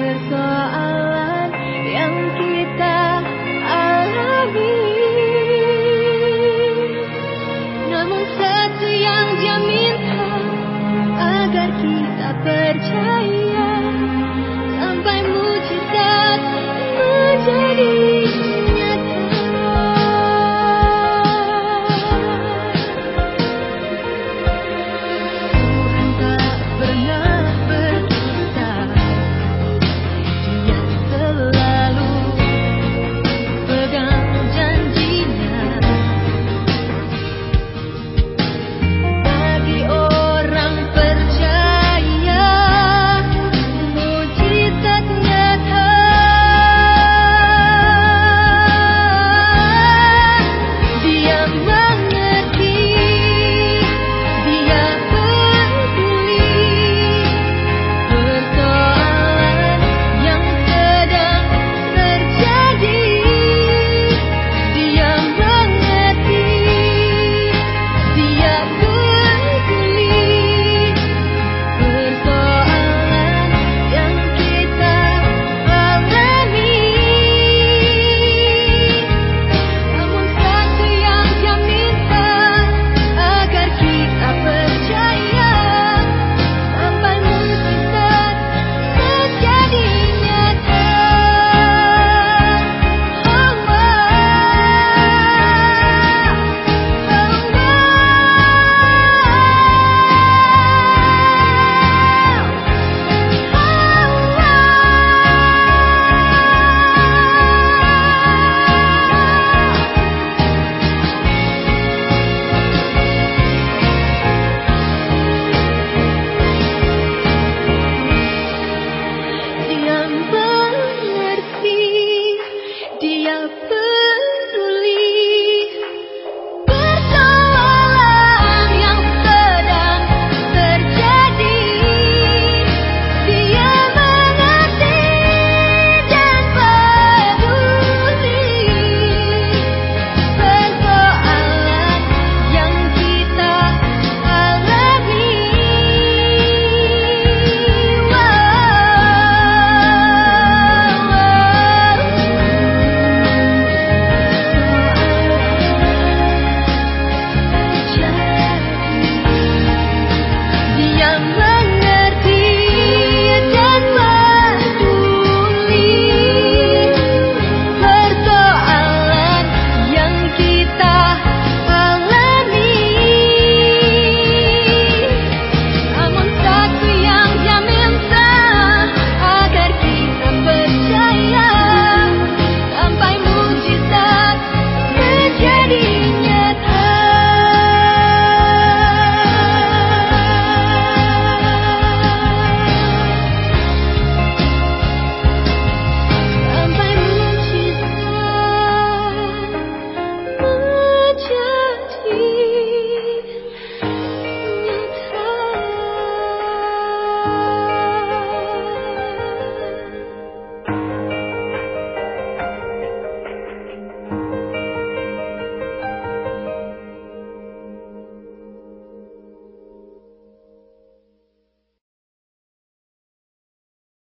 persoalan yang kita the